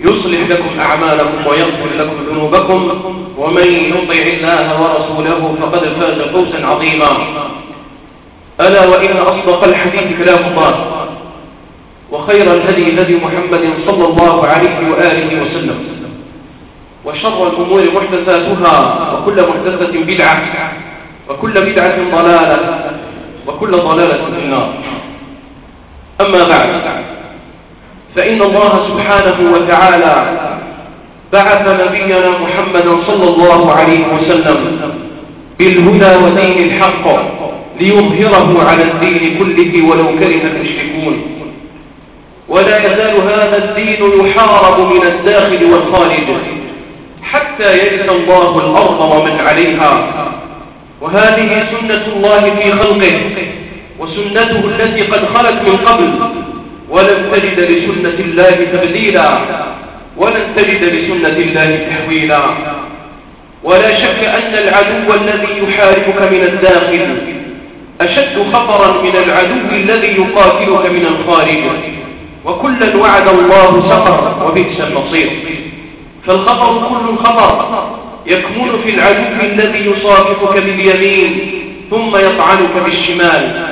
يصلح لكم أعمالكم ويغفر لكم ذنوبكم ومن يطع الله ورسوله فقد فاز فوزا عظيما. ألا وإن أصدق الحديث كلام الله وخير الهدي هدي محمد صلى الله عليه وآله وسلم. وشر الأمور محدثاتها وكل محدثة بدعة وكل بدعة ضلالة وكل ضلالة في النار. أما بعد فإن الله سبحانه وتعالى بعث نبينا محمدا صلى الله عليه وسلم بالهدى ودين الحق ليظهره على الدين كله ولو كره المشركون. ولا يزال هذا الدين يحارب من الداخل والخارج حتى يرث الله الأرض ومن عليها. وهذه سنة الله في خلقه وسنته التي قد خلت من قبل ولن تجد لسنة الله تبديلا. ولن تجد لسنة الله تحويلا. ولا شك أن العدو الذي يحاربك من الداخل أشد خطرا من العدو الذي يقاتلك من الخارج. وكلا وعد الله سقر وبئس المصير. فالخطر كل خطر يكمن في العدو الذي يصافحك باليمين ثم يطعنك بالشمال.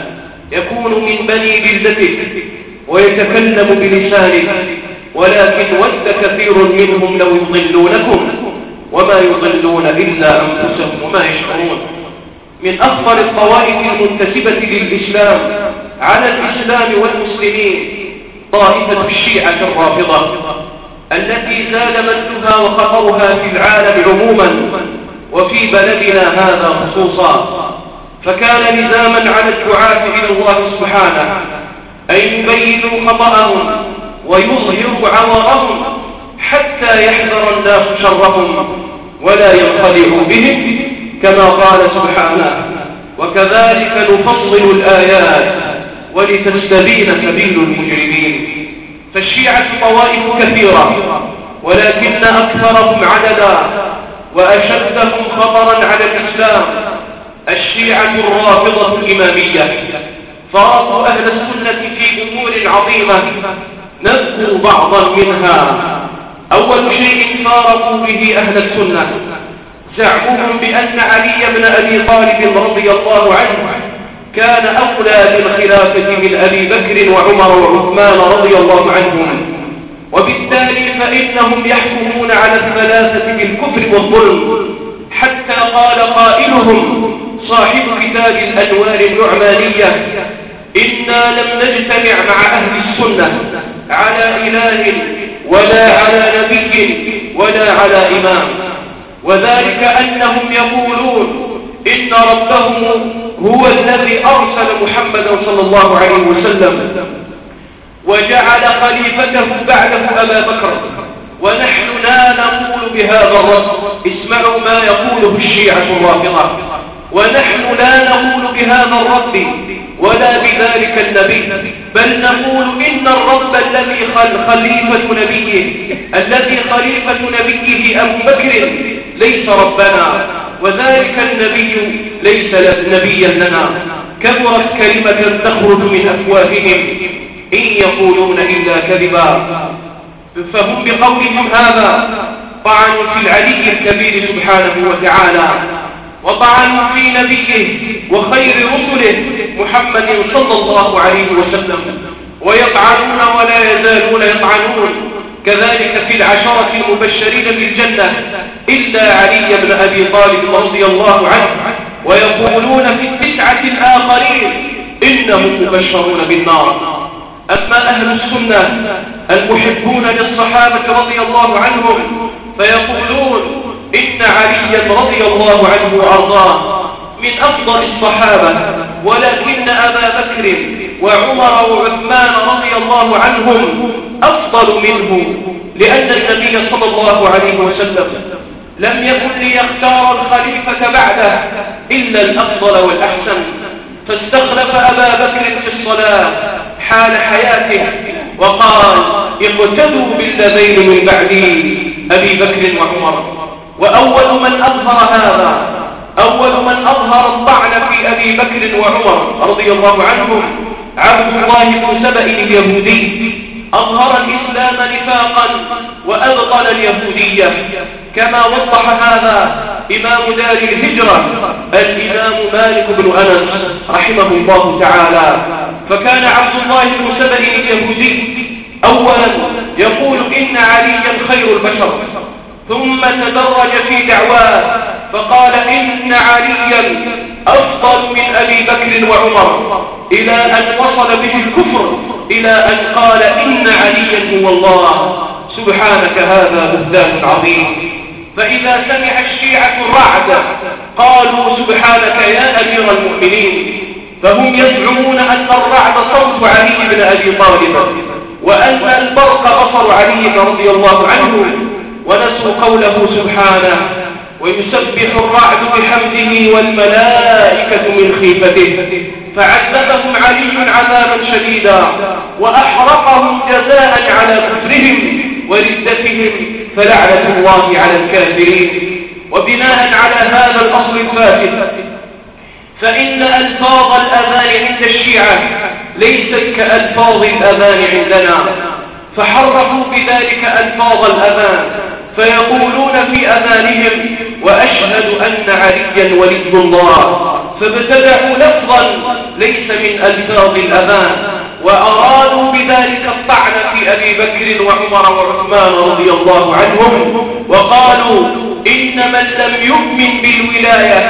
يكون من بني جلدتك ويتكلم بلسانك ولكن ود كثير منهم لو يضلونكم وما يضلون إلا أنفسهم وما يشعرون. من أخطر الطوائف المنتسبة للإسلام على الإسلام والمسلمين طائفة الشيعة الرافضة التي زاد مجدها وخطرها في العالم عموما وفي بلدنا هذا خصوصا. فكان لزاما على الدعاة إلى الله سبحانه أن يبينوا خطأهم ويظهروا عورهم حتى يحذر الناس شرهم ولا ينخدعوا بهم كما قال سبحانه وكذلك نفصل الآيات ولتستبين سبيل المجرمين فالشيعة طوائف كثيرة ولكن أكثرهم عددا وأشدهم خطرا على الإسلام الشيعة الرافضة الإمامية فرضوا أهل السنة في أمور عظيمة. نذكر بعضا منها. أول شيء فارقوا به أهل السنة. زعمهم بأن علي بن أبي طالب رضي الله عنه كان أولى بالخلافة من أبي بكر وعمر وعثمان رضي الله عنهم وبالتالي فإنهم يحكمون على الثلاثة بالكفر والظلم حتى قال قائلهم صاحب كتاب الأنوار النعمانية إنا لم نجتمع مع أهل السنة على إله ولا على نبي ولا على إمام. وذلك أنهم يقولون إن ربهم هو الذي أرسل محمدا صلى الله عليه وسلم. وجعل خليفته بعده أبا بكر. ونحن لا نقول بهذا الرب اسمعوا ما يقوله الشيعة الرافضة. ونحن لا نقول بهذا الرب ولا بذلك النبي بل نقول إن الرب الذي خليفة نبيه الذي خليفة نبيه أبو بكر ليس ربنا وذلك النبي ليس نبيا لنا. كبرت كلمة تخرج من أفواههم إن يقولون إلا كذبا. فهم بقولهم هذا طعنوا في العلي الكبير سبحانه وتعالى. وطعنوا في نبيه وخير رسله محمد صلى الله عليه وسلم. ويطعنون ولا يزالون يطعنون. كذلك في العشرة المبشرين بالجنة إلا علي بن أبي طالب رضي الله عنه. ويقولون في التسعة الآخرين إنهم مبشرون بالنار. أما أهل السنة المحبون للصحابة رضي الله عنهم فيقولون إن عليا رضي الله عنه وأرضاه من أفضل الصحابة ولكن أبا بكر وعمر وعثمان رضي الله عنهم أفضل منه لأن النبي صلى الله عليه وسلم لم يكن ليختار الخليفة بعده إلا الأفضل والأحسن. فاستخلف أبا بكر في الصلاة حال حياته وقال اقتدوا بالذين من بعدي أبي بكر وعمر. وأول من أظهر هذا أول من أظهر الطعن في أبي بكر وعمر رضي الله عنهم عبد الله بن سبأ اليهودي. أظهر الإسلام نفاقا وأبطل اليهودية. كما وضح هذا إمام دار الهجرة الإمام مالك بن أنس رحمه الله تعالى. فكان عبد الله بن سبأ اليهودي أولا يقول إن عليا خير البشر. ثم تدرج في دعواه فقال إن عليا أفضل من أبي بكر وعمر إلى أن وصل به الكفر إلى أن قال إن عليا هو الله. سبحانك هذا بهتان عظيم. فإذا سمع الشيعة الرعد قالوا سبحانك يا أمير المؤمنين. فهم يزعمون أن الرعد صوت علي بن أبي طالب وأن البرق بصر علي رضي الله عنه ونسوا قوله سبحانه ويسبح الرعد بحمده والملائكة من خيفته. فعذبهم علي عذابا شديدا وأحرقهم جزاء على كفرهم وردتهم فلعنة الله على الكافرين. وبناء على هذا الأصل الفاسد فإن ألفاظ الأذان عند الشيعة ليست كألفاظ الأذان عندنا. فحرفوا بذلك ألفاظ الأذان. فيقولون في أذانهم وأشهد أن عليا ولي الله. فابتدعوا لفظا ليس من ألفاظ الأذان. وأرادوا بذلك الطعن في أبي بكر وعمر وعثمان رضي الله عنهم. وقالوا إن من لم يؤمن بالولاية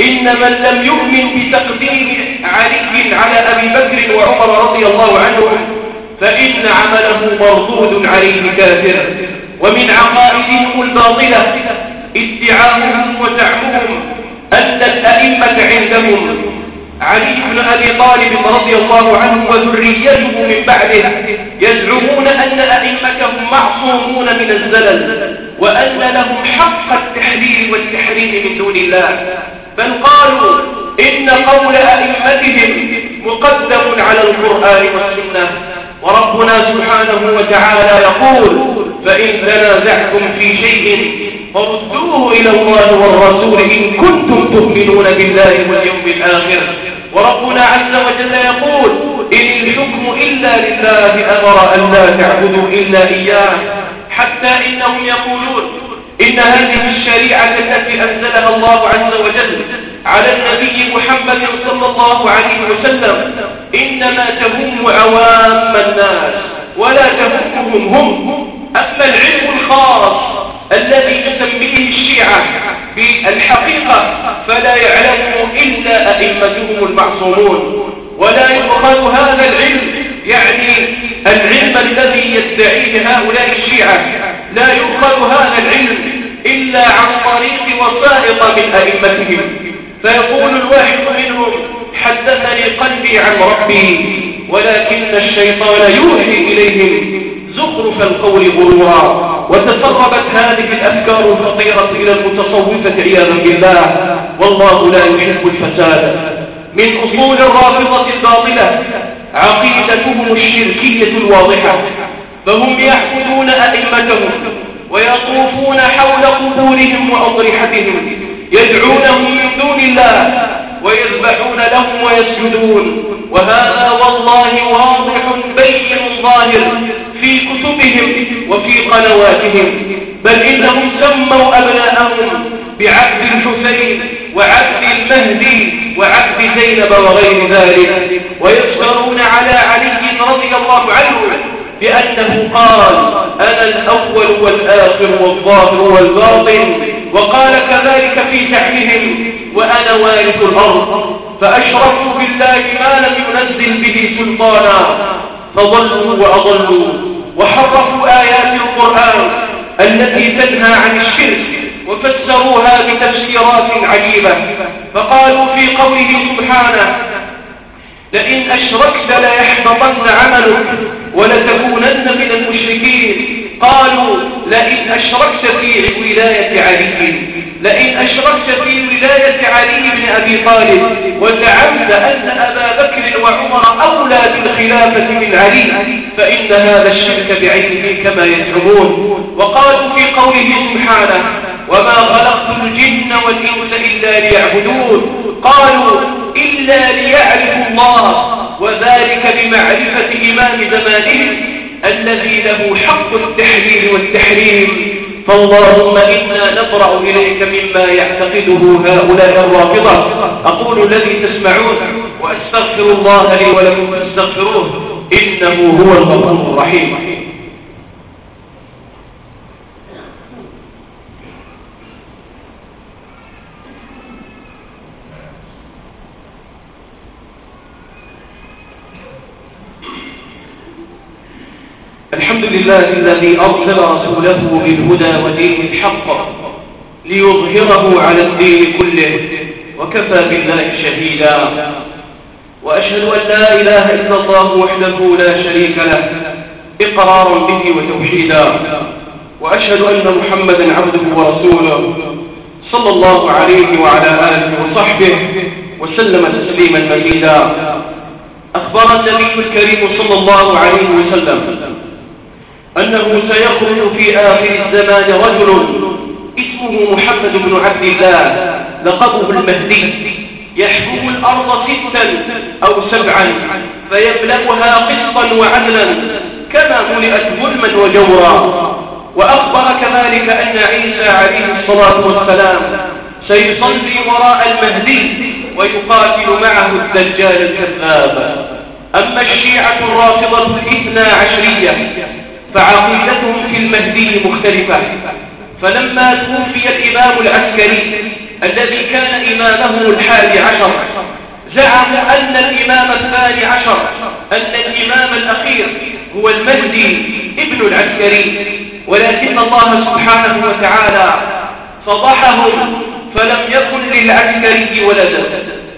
إن من لم يؤمن بتقديم علي على أبي بكر وعمر رضي الله عنهم فإن عمله مردود عليه كافر. ومن عقائدهم الباطلة ادعاؤهم وزعمهم أن الأئمة عندهم علي بن أبي طالب رضي الله عنه وذريته من بعده يزعمون أن أئمتهم معصومون من الزلل وأن لهم حق التحليل والتحريم من دون الله بل قالوا إن قول أئمتهم مقدم على القرآن والسنة وربنا سبحانه وتعالى يقول فإن تنازعتم في شيء فردوه إلى الله والرسول إن كنتم تؤمنون بالله واليوم الآخر. وربنا عز وجل يقول إن الحكم إلا لله أمر أن لا تعبدوا إلا إياه. حتى إنهم يقولون إن هذه الشريعة التي أنزلها الله عز وجل على النبي محمد صلى الله عليه وسلم إنما تهم عوام الناس ولا تهمهم هم. أما العلم الخاص الذي تسميه الشيعة بالحقيقة فلا يعلمه إلا أئمتهم المعصومون. ولا يؤخذ هذا العلم يعني العلم الذي يدعيه هؤلاء الشيعة لا يؤخذ هذا العلم إلا عن طريق وسائط من أئمتهم. فيقول الواحد منهم حدثني قلبي عن ربي ولكن الشيطان يوحي إليهم. زخرف القول غرورا وتسربت هذه الأفكار الخطيرة إلى المتصوفة عياذا بالله. والله لا يحب الفساد. من أصول الرافضة الباطلة عقيدتهم الشركية الواضحة. فهم يعبدون أئمتهم ويطوفون حول قبورهم وأضرحتهم يدعونهم من دون الله ويذبحون لهم ويسجدون. وهذا والله واضح بين ظاهر. في كتبهم وفي قنواتهم بل إنهم سموا أبناءهم بعبد الحسين وعبد المهدي وعبد زينب وغير ذلك ويفترون على علي رضي الله عنه بأنه قال أنا الأول والآخر والظاهر والباطن وقال كذلك في شعرهم وأنا وارث الأرض فأشركوا بالله ما لم ينزل به سلطانا فضلوا وأضلوا. وحرفوا آيات القرآن التي تنهى عن الشرك وفسروها بتفسيرات عجيبة. فقالوا في قوله سبحانه لئن أشركت ليحبطن عملك ولتكونن من المشركين. قالوا لئن أشركت في ولاية علي لئن أشركت في ولاية علي بن أبي طالب وزعمت أن أبا بكر وعمر أولى بالخلافة من علي فإن هذا الشرك بعينه كما يزعمون. وقالوا في قوله سبحانه وما خلقت الجن والإنس إلا ليعبدون قالوا إلا ليعرفوا الله وذلك بمعرفة إمام زمانهم الذي له حق التحليل والتحريم. فاللهم إنا نبرأ إليك مما يعتقده هؤلاء الرافضة. أقول الذي تسمعون وأستغفر الله لي ولكم فاستغفروه إنه هو الغفور الرحيم. الحمد لله الذي أرسل رسوله بالهدى ودين الحق ليظهره على الدين كله وكفى بالله شهيدا. وأشهد أن لا إله إلا الله وحده لا شريك له إقرارا به وتوحيدا. وأشهد أن محمدا عبده ورسوله صلى الله عليه وعلى آله وصحبه وسلم تسليما مزيدا أخبر النبي الكريم صلى الله عليه وسلم أنه سيخرج في آخر الزمان رجل اسمه محمد بن عبد الله لقبه المهدي. يحكم الأرض ستا أو سبعا فيملكها قسطا وعدلا كما ملئت ظلما وجورا. وأخبر كذلك أن عيسى عليه الصلاة والسلام سيصلي وراء المهدي ويقاتل معه الدجال الكذاب. أما الشيعة الرافضة الاثنى عشرية فعقيدتهم في المهدي مختلفة. فلما توفي الإمام العسكري الذي كان إمامه الحادي عشر زعموا أن الإمام الثاني عشر أن الإمام الأخير هو المهدي ابن العسكري. ولكن الله سبحانه وتعالى فضحهم فلم يكن للعسكري ولدا.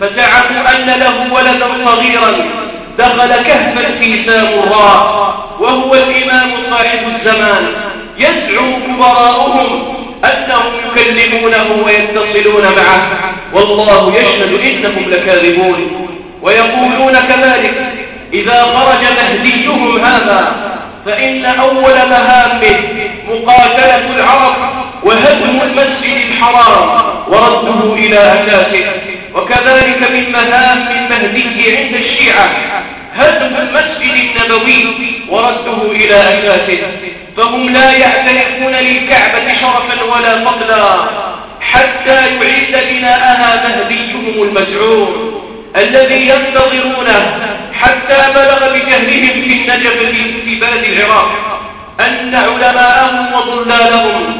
فزعموا أن له ولدا صغيرا. دخل كهفا في سامراء وهو الإمام صاحب الزمان. يزعم كبراؤهم أنهم يكلمونه ويتصلون معه. والله يشهد إنهم لكاذبون. ويقولون كذلك إذا خرج مهديهم هذا فإن أول مهامه مقاتلة العرب وهدم المسجد الحرام ورده إلى أساسه. وكذلك من مهام المهدي عند الشيعة هدم المسجد النبوي ورده إلى أساسه فهم لا يعترفون للكعبة شرفا ولا فضلا حتى يعيد بناءها مهديهم المزعوم الذي ينتظرونه حتى بلغ بجهلهم في النجف في بلد العراق أن علماءهم وضلالهم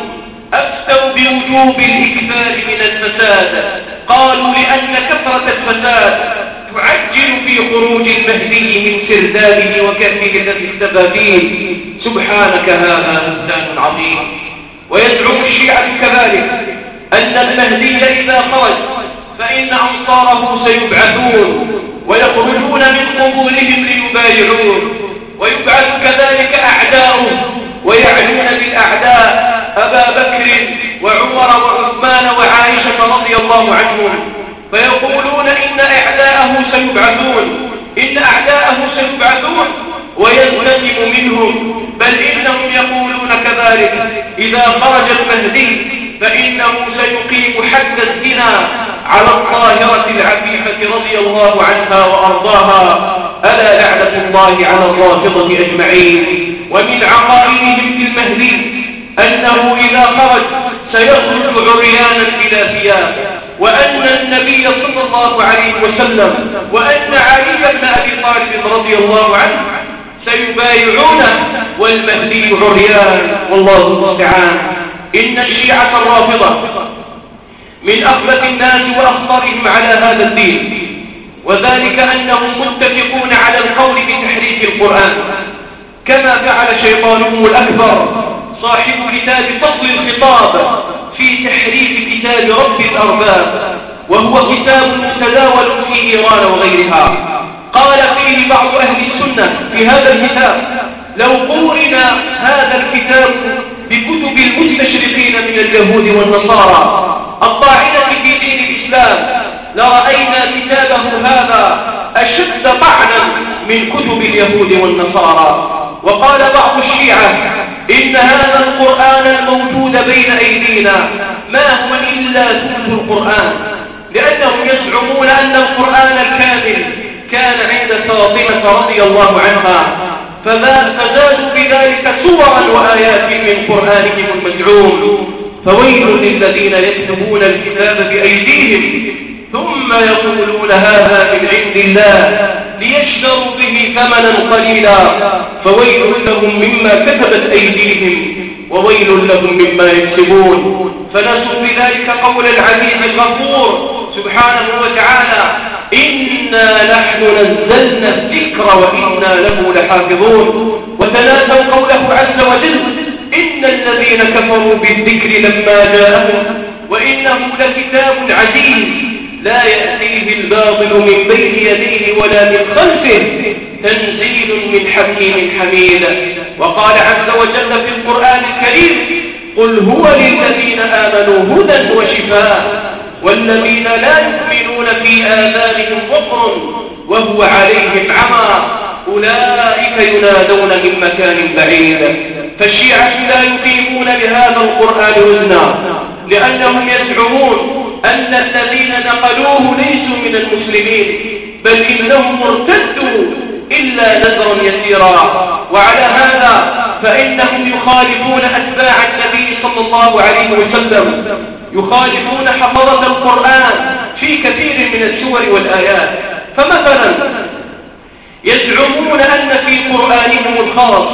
أفتوا بوجوب الإكثار من الفساد قالوا لأن كثرة الفساد تعجل في خروج المهدي من سردابه اختفى فيه. سبحانك هذا بهتان عظيم. ويزعم الشيعة كذلك أن المهدي إذا خرج فإن أنصاره سيبعثون ويخرجون من قبورهم ليبايعون. ويبعث كذلك أعداؤه ويعنون بالأعداء أبا بكر وعمر وعثمان وعائشة رضي الله عنهم فيقولون إن أعداءه سيبعثون إن أعداءه سيبعثون وينتقم منهم بل إنهم يقولون كذلك إذا خرج المهدي فإنه سيقيم حد الزنا على الطاهرة العفيفة رضي الله عنها وأرضاها. ألا لعنة الله على الرافضة أجمعين؟ ومن عقائدهم في المهدي أنه إذا خرج سيخرج عريانا بلا ثياب. وأن النبي صلى الله عليه وسلم وأن علي بن أبي طالب رضي الله عنه سيبايعونه والمهدي عريان. والله المستعان. إن الشيعة الرافضة من أخبث الناس وأخطرهم على هذا الدين. وذلك أنهم متفقون على القول بتحريف القرآن. كما فعل شيطانهم الأكبر. صاحب كتاب فصل الخطاب في تحريف كتاب رب الأرباب وهو كتاب متداول في إيران وغيرها. قال فيه بعض أهل السنة في هذا الكتاب لو قورن هذا الكتاب بكتب المستشرقين من اليهود والنصارى الطاعنة في دين الإسلام لرأينا كتابه هذا أشد طعنا من كتب اليهود والنصارى. وقال بعض الشيعة إن هذا القرآن الموجود بين أيدينا ما هو إلا ثلث القرآن. لأنهم يزعمون أن القرآن الكامل كان عند فاطمة رضي الله عنها فزادوا بذلك صورا وآيات من قرآنهم المزعوم. فويل للذين يكتبون الكتاب بأيديهم. ثم يقولون هذا من عند الله ليشتروا به ثمنا قليلا. فويل لهم مما كتبت أيديهم وويل لهم مما يكسبون. فنسوا بذلك قول العزيز الغفور. سبحانه وتعالى إنا نحن نزلنا الذكر وإنا له لحافظون. وتناسوا قوله عز وجل إن الذين كفروا بالذكر لما جاءهم وإنه لكتاب عزيز. لا يأتيه الباطل من بين يديه ولا من خلفه. تنزيل من حكيم حميد. وقال عز وجل في القرآن الكريم قل هو للذين آمنوا هدى وشفاء والذين لا يؤمنون في آذانهم وقر وهو عليهم عمى. أولئك ينادون من مكان بعيد. فالشيعة لا يقيمون لهذا القرآن وزنا لأنهم يزعمون أن الذين نقلوه ليسوا من المسلمين بل إنهم مرتدوا إلا نذرا يسيرا. وعلى هذا فإنهم يخالفون أتباع النبي صلى الله عليه وسلم. يخالفون حفظة القرآن في كثير من السور والآيات. فمثلا يزعمون أن في قرآنهم الخاص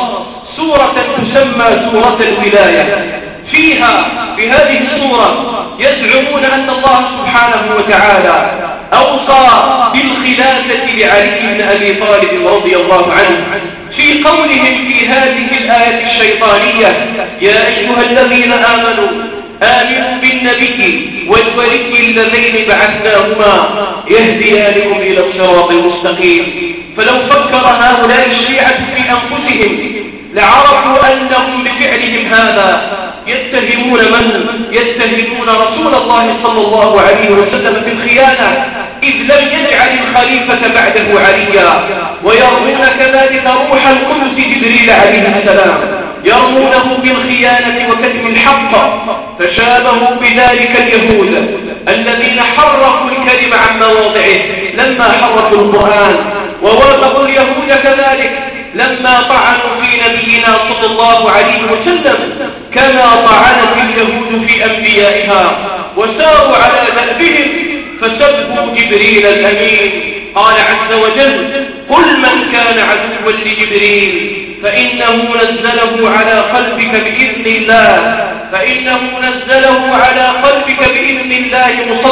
سورة تسمى سورة الولاية. فيها في هذه السورة يزعمون أن الله سبحانه وتعالى أوصى بالخلافة لعلي بن أبي طالب رضي الله عنه في قولهم في هذه الآية الشيطانية يا أيها الذين آمنوا آمنوا بالنبي والولي اللذين بعثناهما يهديانكم إلى الصراط المستقيم. فلو فكر هؤلاء الشيعة في أنفسهم لعرفوا أنهم بفعلهم هذا يتهمون من؟ يتهمون رسول الله صلى الله عليه وسلم في الخيانة إذ لم يجعل الخليفة بعده عليا. ويرمون كذلك روح القدس جبريل عليه السلام. يرمونه بالخيانة وكتم الحق. فشابهوا بذلك اليهود الذين حرفوا الكلم عن مواضعه. لما حرفوا القرآن ووافقوا اليهود كذلك. لما طعنوا في نبينا صلى الله عليه وسلم كما طعنت اليهود في أنبيائها وساروا على ذنبهم فسبوا جبريل الأمين. قال عز وجل قل من كان عدوا لجبريل فإنه نزله على قلبك بإذن الله فإنه نزله على قلبك بإذن الله مصدقا